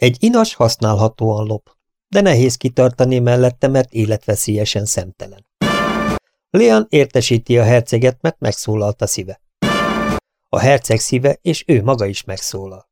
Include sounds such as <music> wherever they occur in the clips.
Egy inas használhatóan lop, de nehéz kitartani mellette, mert életveszélyesen szemtelen. Leon értesíti a herceget, mert megszólalt a szíve. A herceg szíve, és ő maga is megszólal.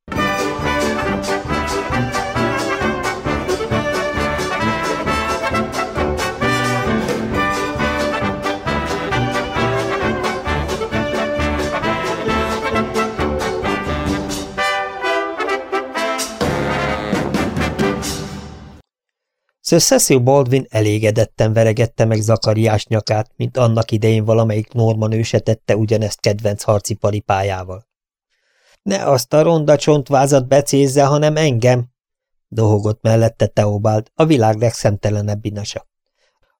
Sir Cecil Baldwin elégedetten veregette meg Zakariás nyakát, mint annak idején valamelyik Norman őse ugyanezt kedvenc harci paripájával. Ne azt a ronda csontvázat becézze, hanem engem, dohogott mellette Teobald, a világ legszemtelenebb inasa.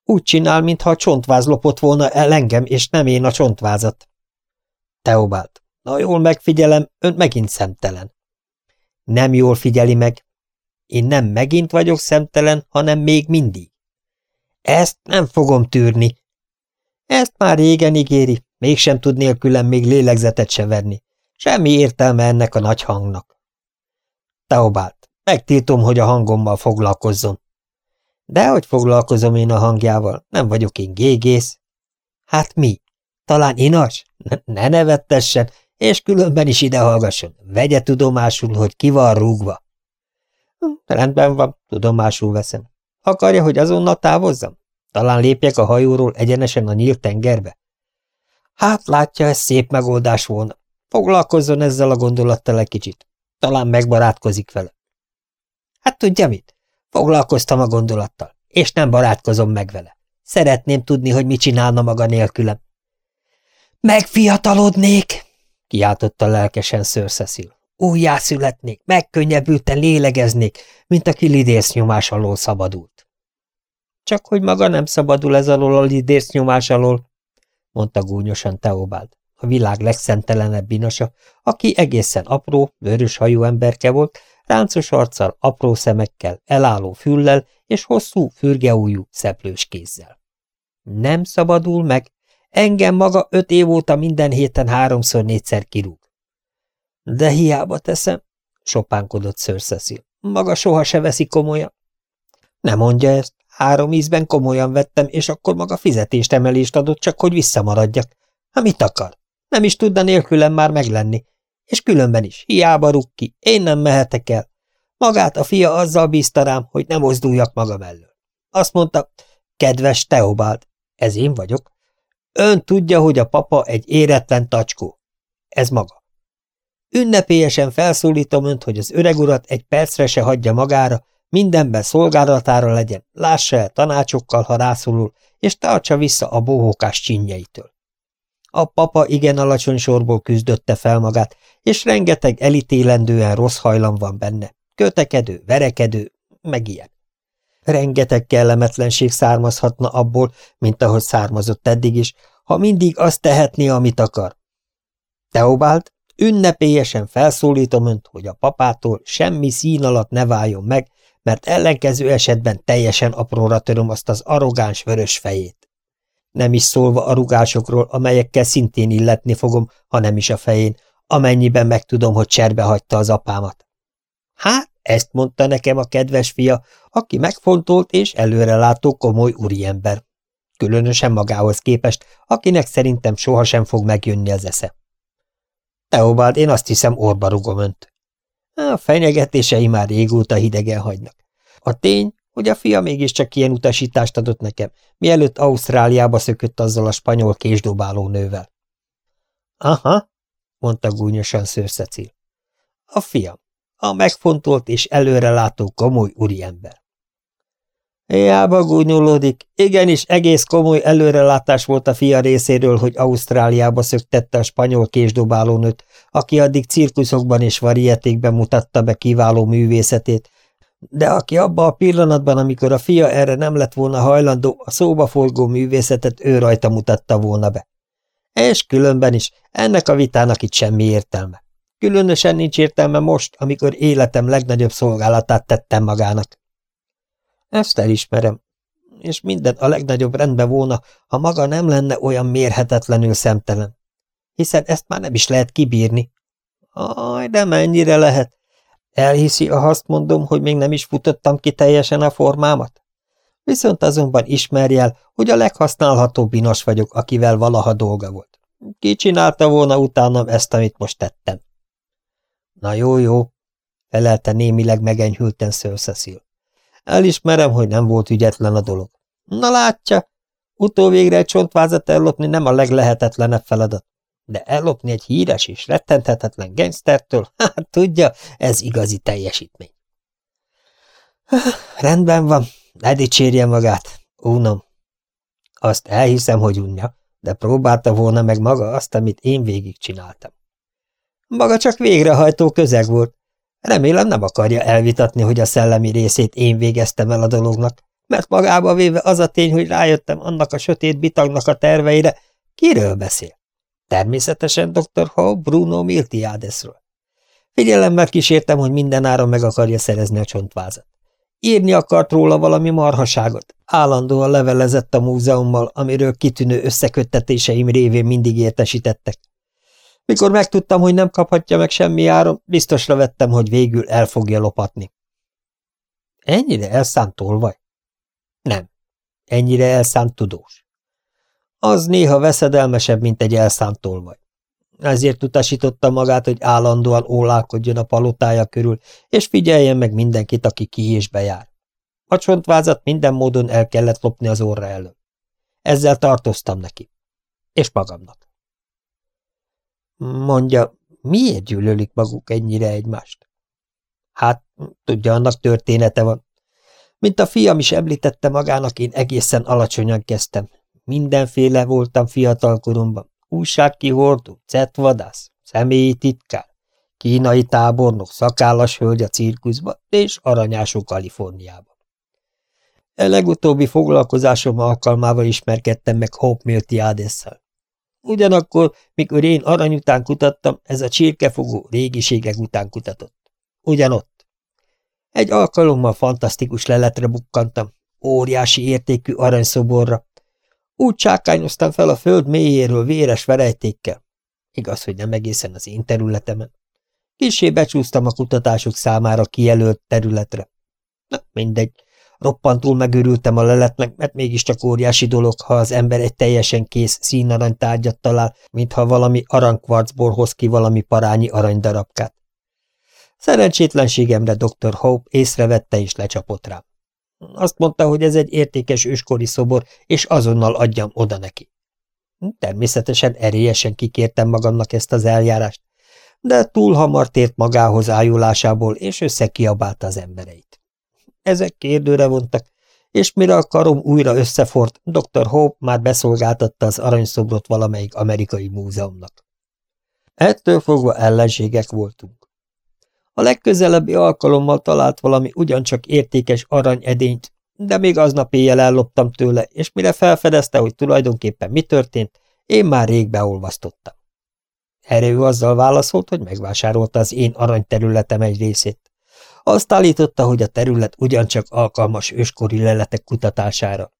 Úgy csinál, mintha a csontváz lopott volna el engem, és nem én a csontvázat. Teobald, na jól megfigyelem, ön megint szemtelen. Nem jól figyeli meg, én nem megint vagyok szemtelen, hanem még mindig. Ezt nem fogom tűrni. Ezt már régen ígéri, mégsem tud nélkülem még lélegzetet se verni. Semmi értelme ennek a nagy hangnak. Teobált, megtiltom, hogy a hangommal foglalkozzon. Dehogy foglalkozom én a hangjával, nem vagyok én gégész. Hát mi? Talán inas? Ne nevettessen, és különben is ide hallgasson. Vegye tudomásul, hogy ki van rúgva. Rendben van, tudomásul veszem. Akarja, hogy azonnal távozzam? Talán lépjek a hajóról egyenesen a nyílt tengerbe? Hát látja, ez szép megoldás volna. Foglalkozzon ezzel a gondolattal egy kicsit. Talán megbarátkozik vele. Hát tudja mit? Foglalkoztam a gondolattal, és nem barátkozom meg vele. Szeretném tudni, hogy mit csinálna maga nélkülem. Megfiatalodnék! kiáltotta lelkesen Sir Cecil. Újjászületnék, megkönnyebbülten lélegeznék, mint aki lidész alól szabadult. Csak hogy maga nem szabadul ez alól a lidész alól, mondta gúnyosan Teobald, a világ legszentelenebb inasa, aki egészen apró, vörös hajú emberke volt, ráncos arccal, apró szemekkel, elálló füllel és hosszú, fürgeújú, szeplős kézzel. Nem szabadul meg, engem maga öt év óta minden héten háromszor-négyszer kirúg. De hiába teszem, sopánkodott Sir Cecil. Maga soha se veszi komolyan. Ne mondja ezt, három ízben komolyan vettem, és akkor maga fizetést emelést adott, csak hogy visszamaradjak. Ha mit akar? Nem is tudna nélkülem már meglenni. És különben is, hiába rúg ki, én nem mehetek el. Magát a fia azzal bízta rám, hogy nem mozduljak maga mellől. Azt mondta, kedves Teobald, ez én vagyok. Ön tudja, hogy a papa egy éretlen tacskó. Ez maga. Ünnepélyesen felszólítom önt, hogy az öreg urat egy percre se hagyja magára, mindenben szolgálatára legyen, lássa el tanácsokkal, ha rászorul, és tartsa vissza a bohókás csinnyeitől. A papa igen alacsony sorból küzdötte fel magát, és rengeteg elítélendően rossz hajlam van benne, kötekedő, verekedő, meg ilyen. Rengeteg kellemetlenség származhatna abból, mint ahogy származott eddig is, ha mindig azt tehetné, amit akar. Teobald, Ünnepélyesen felszólítom önt, hogy a papától semmi szín alatt ne váljon meg, mert ellenkező esetben teljesen apróra töröm azt az arrogáns vörös fejét. Nem is szólva a rugásokról, amelyekkel szintén illetni fogom, ha nem is a fején, amennyiben megtudom, hogy cserbe hagyta az apámat. Hát, ezt mondta nekem a kedves fia, aki megfontolt és előrelátó komoly úriember. Különösen magához képest, akinek szerintem sohasem fog megjönni az esze. Teobald, én azt hiszem orba rugom önt. A fenyegetései már régóta hidegen hagynak. A tény, hogy a fia mégiscsak ilyen utasítást adott nekem, mielőtt Ausztráliába szökött azzal a spanyol késdobáló nővel. Aha, mondta gúnyosan Cecil. A fiam, a megfontolt és előrelátó komoly úriember. Hiába gúnyolódik. Igenis, egész komoly előrelátás volt a fia részéről, hogy Ausztráliába szöktette a spanyol késdobálónőt, aki addig cirkuszokban és varietékben mutatta be kiváló művészetét, de aki abban a pillanatban, amikor a fia erre nem lett volna hajlandó, a szóba forgó művészetet ő rajta mutatta volna be. És különben is, ennek a vitának itt semmi értelme. Különösen nincs értelme most, amikor életem legnagyobb szolgálatát tettem magának. Ezt elismerem, és minden a legnagyobb rendben volna, ha maga nem lenne olyan mérhetetlenül szemtelen. Hiszen ezt már nem is lehet kibírni. Aj, de mennyire lehet? Elhiszi, ha azt mondom, hogy még nem is futottam ki teljesen a formámat? Viszont azonban ismerj el, hogy a leghasználhatóbb binos vagyok, akivel valaha dolga volt. Ki csinálta volna utánam ezt, amit most tettem? Na jó, jó, felelte némileg megenyhülten Sir Cecil. Elismerem, hogy nem volt ügyetlen a dolog. Na látja, utóvégre egy csontvázat ellopni nem a leglehetetlenebb feladat. De ellopni egy híres és rettenthetetlen gangstertől, <laughs> hát tudja, ez igazi teljesítmény. <sighs> Rendben van, ne dicsérje magát, unom. Azt elhiszem, hogy unja, de próbálta volna meg maga azt, amit én végigcsináltam. Maga csak végrehajtó közeg volt. Remélem nem akarja elvitatni, hogy a szellemi részét én végeztem el a dolognak, mert magába véve az a tény, hogy rájöttem annak a sötét bitagnak a terveire, kiről beszél? Természetesen dr. Ho Bruno Miltiadesről. Figyelemmel kísértem, hogy mindenáron meg akarja szerezni a csontvázat. Írni akart róla valami marhaságot. Állandóan levelezett a múzeummal, amiről kitűnő összeköttetéseim révén mindig értesítettek. Mikor megtudtam, hogy nem kaphatja meg semmi áron, biztosra vettem, hogy végül el fogja lopatni. Ennyire elszánt tolvaj? Nem. Ennyire elszánt tudós. Az néha veszedelmesebb, mint egy elszánt tolvaj. Ezért utasította magát, hogy állandóan ólálkodjon a palotája körül, és figyeljen meg mindenkit, aki ki és bejár. A csontvázat minden módon el kellett lopni az orra elől. Ezzel tartoztam neki. És magamnak. Mondja, miért gyűlölik maguk ennyire egymást? Hát, tudja, annak története van. Mint a fiam is említette magának, én egészen alacsonyan kezdtem. Mindenféle voltam fiatalkoromban. Újságkihordó, cetvadász, személyi titkár, kínai tábornok, szakállas hölgy a cirkuszba és aranyású Kaliforniában. E legutóbbi foglalkozásom alkalmával ismerkedtem meg Hope Miltiadesszel. Ugyanakkor, mikor én arany után kutattam, ez a csirkefogó régiségek után kutatott. Ugyanott. Egy alkalommal fantasztikus leletre bukkantam, óriási értékű aranyszoborra, úgy csákányoztam fel a föld mélyéről véres verejtékkel. Igaz, hogy nem egészen az én területemen. Kisé becsúsztam a kutatások számára kijelölt területre. Na, mindegy. Roppantul megörültem a leletnek, mert mégiscsak óriási dolog, ha az ember egy teljesen kész színarany tárgyat talál, mintha valami aranykvarcból hoz ki valami parányi aranydarabkát. Szerencsétlenségemre dr. Hope észrevette és lecsapott rám. Azt mondta, hogy ez egy értékes őskori szobor, és azonnal adjam oda neki. Természetesen erélyesen kikértem magamnak ezt az eljárást, de túl hamar tért magához ájulásából, és összekiabálta az embereit. Ezek kérdőre vontak, és mire a karom újra összefort, dr. Hope már beszolgáltatta az aranyszobrot valamelyik amerikai múzeumnak. Ettől fogva ellenségek voltunk. A legközelebbi alkalommal talált valami ugyancsak értékes aranyedényt, de még aznap éjjel elloptam tőle, és mire felfedezte, hogy tulajdonképpen mi történt, én már rég beolvasztottam. Erre ő azzal válaszolt, hogy megvásárolta az én aranyterületem egy részét. Azt állította, hogy a terület ugyancsak alkalmas őskori leletek kutatására.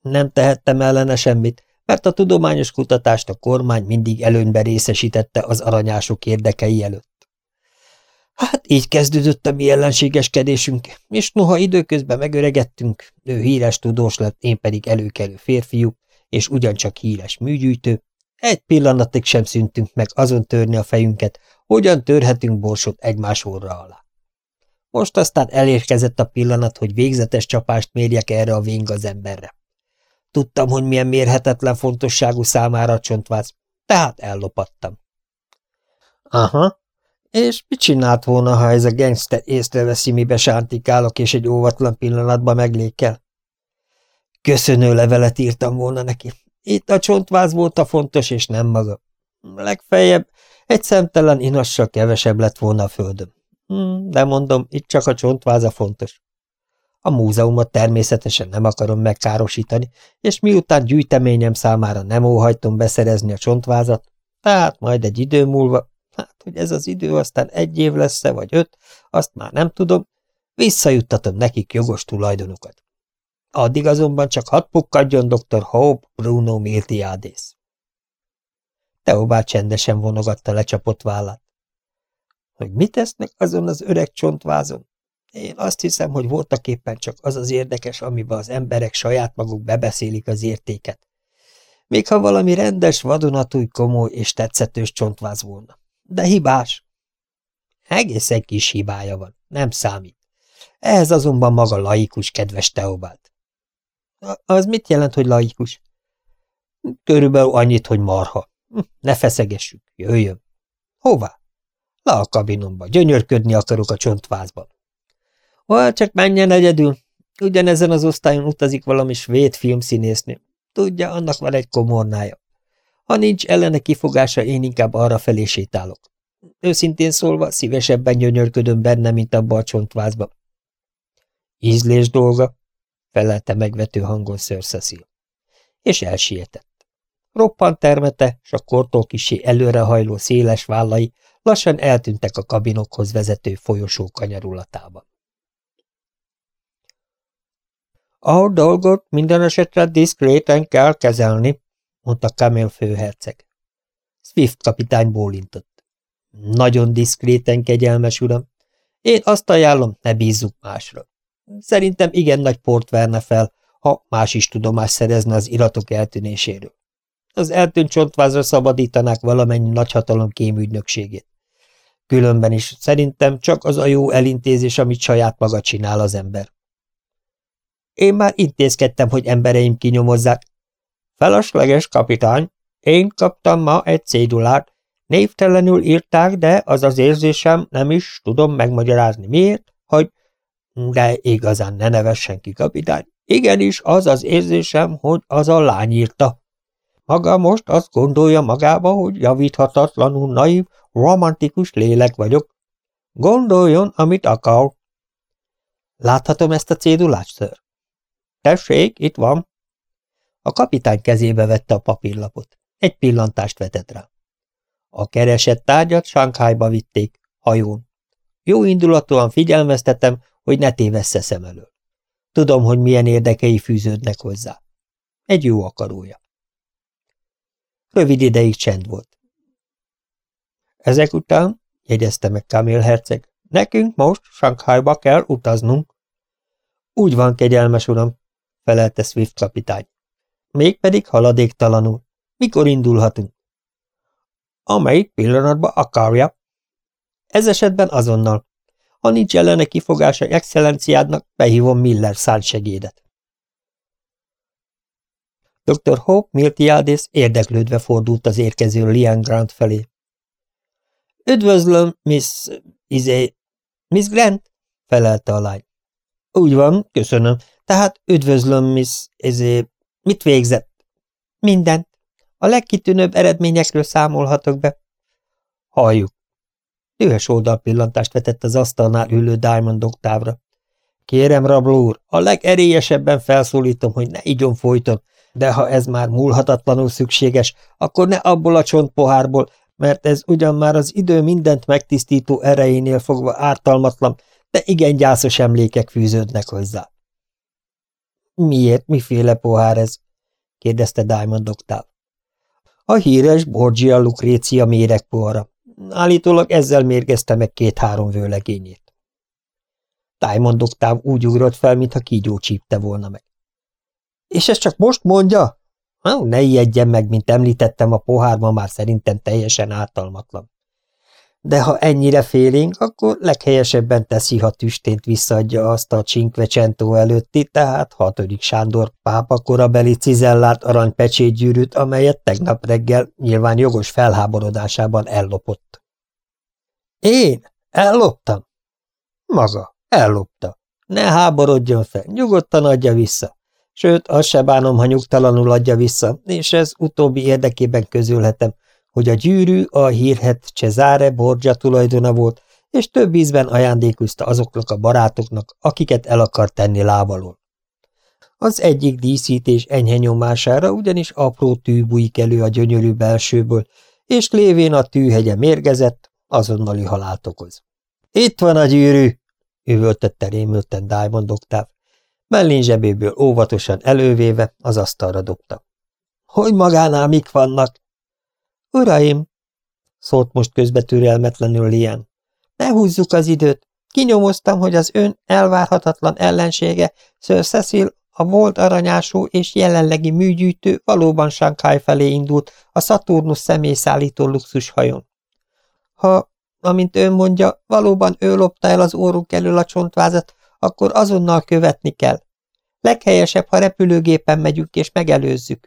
Nem tehettem ellene semmit, mert a tudományos kutatást a kormány mindig előnybe részesítette az aranyások érdekei előtt. Hát így kezdődött a mi ellenségeskedésünk, és noha időközben megöregettünk, ő híres tudós lett, én pedig előkelő férfiú, és ugyancsak híres műgyűjtő, egy pillanatig sem szüntünk meg azon törni a fejünket, hogyan törhetünk borsot egymás orra alá. Most aztán elérkezett a pillanat, hogy végzetes csapást mérjek erre a véng az emberre. Tudtam, hogy milyen mérhetetlen fontosságú számára a csontváz, tehát ellopattam. Aha, és mit csinált volna, ha ez a gangster észreveszi, mibe sántikálok, és egy óvatlan pillanatban meglékel? Köszönő levelet írtam volna neki. Itt a csontváz volt a fontos, és nem maga. Legfeljebb egy szemtelen inassal kevesebb lett volna a földön. Hmm, de mondom, itt csak a csontváz a fontos. A múzeumot természetesen nem akarom megkárosítani, és miután gyűjteményem számára nem óhajtom beszerezni a csontvázat, tehát majd egy idő múlva Hát, hogy ez az idő aztán egy év lesz-e, vagy öt, azt már nem tudom, visszajuttatom nekik jogos tulajdonukat. Addig azonban csak hat pukkadjon dr. Hope Bruno Miltiades. Teobá csendesen vonogatta lecsapott vállát. Hogy mit tesznek azon az öreg csontvázon? Én azt hiszem, hogy voltak éppen csak az az érdekes, amiben az emberek saját maguk bebeszélik az értéket. Még ha valami rendes, vadonatúj, komoly és tetszetős csontváz volna. De hibás. Egészen kis hibája van, nem számít. Ehhez azonban maga laikus, kedves Teobált. Az mit jelent, hogy laikus? Körülbelül annyit, hogy marha. Hm, ne feszegessük, jöjjön. Hová? Le a kabinomba, gyönyörködni akarok a csontvázban. Hol csak menjen egyedül. Ugyanezen az osztályon utazik valami svéd filmszínésznő. Tudja, annak van egy komornája. Ha nincs ellene kifogása, én inkább arra felé sétálok. Őszintén szólva, szívesebben gyönyörködöm benne, mint abba a csontvázba. Ízlés dolga, felelte megvető hangon Sir. És elsietett. Roppant termete, s a kortól kisé előrehajló széles vállai lassan eltűntek a kabinokhoz vezető folyosó kanyarulatában. A dolgot minden esetre diszkréten kell kezelni, mondta Kamel főherceg. Swift kapitány bólintott. Nagyon diszkréten, kegyelmes uram. Én azt ajánlom, ne bízzuk másra. Szerintem igen nagy port verne fel, ha más is tudomást szerezne az iratok eltűnéséről. Az eltűnt csontvázra szabadítanák valamennyi nagyhatalom kémügynökségét. Különben is szerintem csak az a jó elintézés, amit saját maga csinál az ember. Én már intézkedtem, hogy embereim kinyomozzák. Felesleges kapitány, én kaptam ma egy cédulát. Névtelenül írták, de az az érzésem, nem is tudom megmagyarázni miért, hogy... De igazán ne nevessen ki, kapitány. Igenis, az az érzésem, hogy az a lány írta. Maga most azt gondolja magába, hogy javíthatatlanul naív, romantikus lélek vagyok. Gondoljon, amit akar. Láthatom ezt a cédulát, ször? Tessék, itt van. A kapitány kezébe vette a papírlapot. Egy pillantást vetett rá. A keresett tárgyat Sankhájba vitték, hajón. Jó indulatúan figyelmeztetem, hogy ne tévessze szem elől. Tudom, hogy milyen érdekei fűződnek hozzá. Egy jó akarója. Rövid ideig csend volt. Ezek után, jegyezte meg Kamil herceg, nekünk most Sankhájba kell utaznunk. Úgy van, kegyelmes uram, felelte Swift kapitány. Mégpedig haladéktalanul. Mikor indulhatunk? Amelyik pillanatban akarja. Ez esetben azonnal. Ha nincs ellene kifogása excellenciádnak, behívom Miller segédet. Dr. Hope Miltiades érdeklődve fordult az érkező Lian Grant felé. Üdvözlöm, Miss... izé... Miss Grant? felelte a lány. Úgy van, köszönöm. Tehát üdvözlöm, Miss... Ezé... Mit végzett? Mindent. A legkitűnőbb eredményekről számolhatok be. Halljuk. Dühös oldalpillantást vetett az asztalnál ülő Diamond oktávra. Kérem, rabló a legerélyesebben felszólítom, hogy ne igyon folyton, de ha ez már múlhatatlanul szükséges, akkor ne abból a csontpohárból, mert ez ugyan már az idő mindent megtisztító erejénél fogva ártalmatlan, de igen gyászos emlékek fűződnek hozzá. Miért, miféle pohár ez? kérdezte Diamond Octave. A híres Borgia Lucrécia pohara. Állítólag ezzel mérgezte meg két-három vőlegényét. Diamond Octave úgy ugrott fel, mintha kígyó csípte volna meg. És ezt csak most mondja? Ha, ne ijedjen meg, mint említettem, a pohárban már szerintem teljesen ártalmatlan de ha ennyire félénk, akkor leghelyesebben teszi, ha tüstént visszaadja azt a Cinquecento előtti, tehát hatodik Sándor pápa korabeli cizellált aranypecsétgyűrűt, amelyet tegnap reggel nyilván jogos felháborodásában ellopott. Én? Elloptam? Maga, ellopta. Ne háborodjon fel, nyugodtan adja vissza. Sőt, azt se bánom, ha nyugtalanul adja vissza, és ez utóbbi érdekében közölhetem, hogy a gyűrű a hírhet Cesare Borgia tulajdona volt, és több ízben ajándékozta azoknak a barátoknak, akiket el akar tenni lábalól. Az egyik díszítés enyhe nyomására ugyanis apró tű bújik elő a gyönyörű belsőből, és lévén a tűhegye mérgezett, azonnali halált okoz. – Itt van a gyűrű! – üvöltötte rémülten Diamond Octave. Mellén zsebéből óvatosan elővéve az asztalra dobta. – Hogy magánál mik vannak? Uraim, szólt most közbe türelmetlenül Lian. Ne húzzuk az időt. Kinyomoztam, hogy az ön elvárhatatlan ellensége, Sir Cecil, a mold aranyású és jelenlegi műgyűjtő valóban Shanghai felé indult a Saturnus személyszállító luxushajón. Ha, amint ön mondja, valóban ő lopta el az órunk elől a csontvázat, akkor azonnal követni kell. Leghelyesebb, ha repülőgépen megyünk és megelőzzük.